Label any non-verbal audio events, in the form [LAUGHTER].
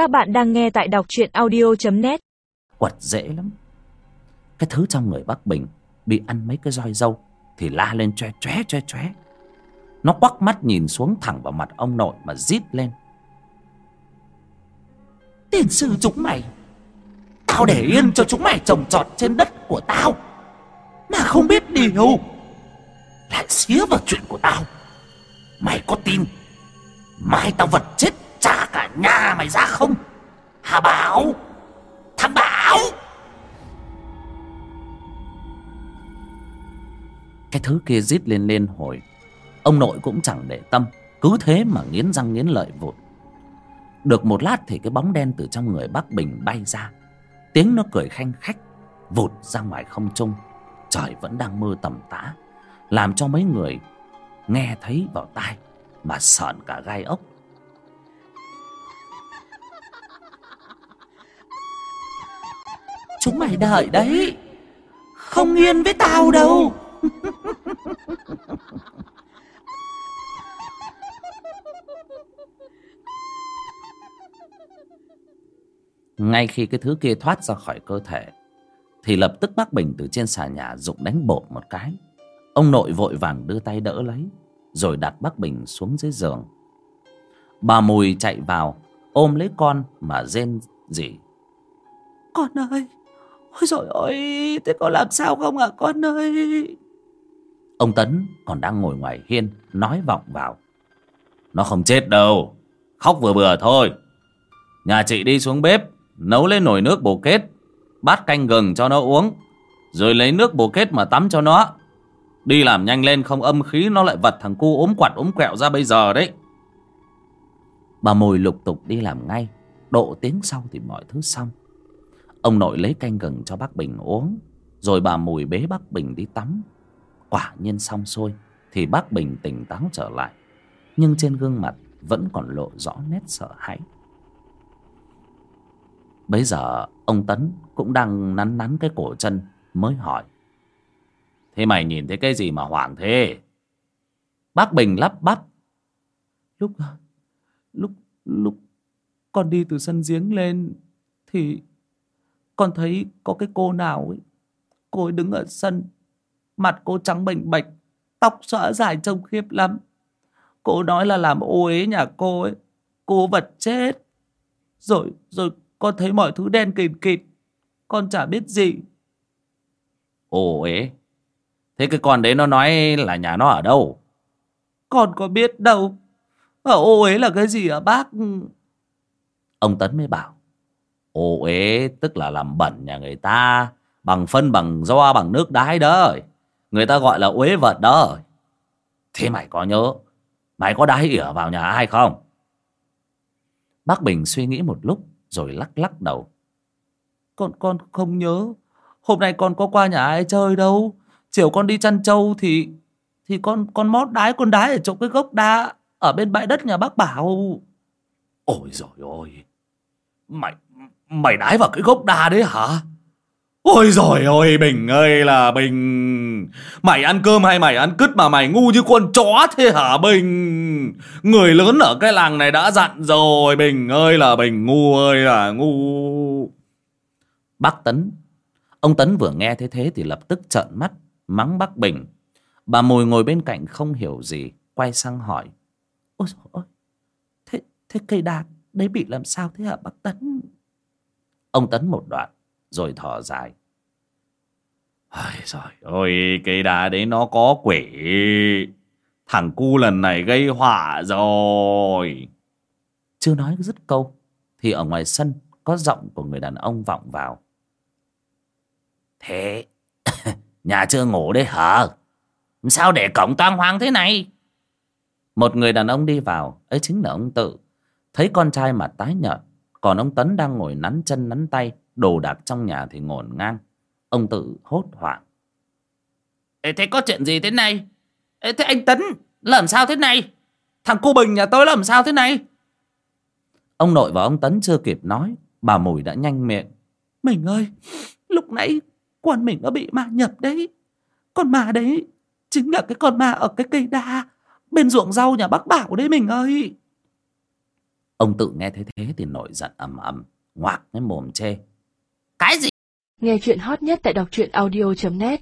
Các bạn đang nghe tại đọc truyện audio.net Quật dễ lắm. Cái thứ trong người bác Bình Bị ăn mấy cái roi dâu Thì la lên choe choe choe choe Nó quắc mắt nhìn xuống thẳng vào mặt ông nội Mà rít lên. Tiền sư chúng mày. Tao để yên cho chúng mày trồng trọt trên đất của tao. Mà không biết điều Lại xía vào chuyện của tao. Mày có tin, Mai tao vật chết nhà mày ra không? Hà Bảo! Thằng Bảo! Cái thứ kia rít lên lên hồi, Ông nội cũng chẳng để tâm, Cứ thế mà nghiến răng nghiến lợi vụt. Được một lát thì cái bóng đen từ trong người bác Bình bay ra. Tiếng nó cười khanh khách, Vụt ra ngoài không trung. Trời vẫn đang mưa tầm tã, Làm cho mấy người nghe thấy vào tai Mà sợn cả gai ốc. Chúng mày đợi đấy. Không yên với tao đâu. Ngay khi cái thứ kia thoát ra khỏi cơ thể Thì lập tức bác Bình từ trên xà nhà Dụng đánh bột một cái. Ông nội vội vàng đưa tay đỡ lấy Rồi đặt bác Bình xuống dưới giường. Bà Mùi chạy vào Ôm lấy con mà rên rỉ. Con ơi Ôi dồi ôi Thế con làm sao không ạ à, con ơi? Ông Tấn còn đang ngồi ngoài hiên Nói vọng vào. Nó không chết đâu Khóc vừa vừa thôi. Nhà chị đi xuống bếp Nấu lên nồi nước bồ kết Bát canh gừng cho nó uống Rồi lấy nước bồ kết mà tắm cho nó. Đi làm nhanh lên không âm khí Nó lại vật thằng cu ốm quạt ốm quẹo ra bây giờ đấy. Bà mồi lục tục đi làm ngay Độ tiếng sau thì mọi thứ xong. Ông nội lấy canh gừng cho bác Bình uống, Rồi bà mùi bế bác Bình đi tắm. Quả nhiên xong xuôi, Thì bác Bình tỉnh táo trở lại, Nhưng trên gương mặt vẫn còn lộ rõ nét sợ hãi. Bấy giờ, ông Tấn cũng đang nắn nắn cái cổ chân Mới hỏi, Thế mày nhìn thấy cái gì mà hoảng thế? Bác Bình lắp bắp, Lúc Lúc Lúc Con đi từ sân giếng lên Thì con thấy có cái cô nào ấy Cô ấy đứng ở sân Mặt cô trắng bềnh bạch Tóc xõa dài trông khiếp lắm. Cô nói là làm ô ế nhà cô ấy Cô vật chết. Rồi rồi con thấy mọi thứ đen kịt kịt Con chả biết gì. Ồ ế Thế cái con đấy nó nói là nhà nó ở đâu? Con có biết đâu. Ở ô ế là cái gì hả bác? Ông Tấn mới bảo Ô ế, tức là làm bẩn nhà người ta. Bằng phân, bằng do, bằng nước đái đó Người ta gọi là uế vật đó Thế mày có nhớ, Mày có đái ỉa vào nhà ai không? Bác Bình suy nghĩ một lúc Rồi lắc lắc đầu. Con con không nhớ. Hôm nay con có qua nhà ai chơi đâu. Chiều con đi chăn trâu thì Thì con con mót đái, con đái ở chỗ cái gốc đa, Ở bên bãi đất nhà bác Bảo. Ôi rồi ôi Mày Mày đái vào cái gốc đa đấy hả? Ôi rồi ôi Bình ơi là Bình. Mày ăn cơm hay mày ăn cứt mà mày ngu như con chó thế hả Bình? Người lớn ở cái làng này đã dặn rồi Bình ơi là Bình ngu ơi là ngu. Bác Tấn. Ông Tấn vừa nghe thế thế thì lập tức trợn mắt Mắng bác Bình. Bà Mùi ngồi bên cạnh không hiểu gì Quay sang hỏi. Ôi trời ơi Thế, thế cây đa đấy bị làm sao thế hả bác Tấn? Ông Tấn một đoạn, rồi thở dài. Ôi trời ơi Cây đá đấy nó có quỷ. Thằng cu lần này gây họa rồi. Chưa nói dứt câu, Thì ở ngoài sân Có giọng của người đàn ông vọng vào. Thế, [COUGHS] Nhà chưa ngủ đấy hả? Sao để cổng toang hoang thế này? Một người đàn ông đi vào, Ấy chính là ông Tự. Thấy con trai mặt tái nhợt còn ông Tấn đang ngồi nắn chân nắn tay đồ đạc trong nhà thì ngổn ngang. Ông tự hốt hoảng. Ê, thế có chuyện gì thế này? Ê, thế anh tấn làm sao thế này? Thằng cô bình nhà tôi làm sao thế này? Ông nội và ông tấn chưa kịp nói bà mùi đã nhanh miệng. Mình ơi lúc nãy quan mình nó bị ma nhập đấy. Con ma đấy chính là cái con ma ở cái cây đa bên ruộng rau nhà bác bảo đấy mình ơi ông tự nghe thấy thế thì nổi giận ầm ầm, ngoạc cái mồm chê. Cái gì? Nghe chuyện hot nhất tại đọc truyện audio.net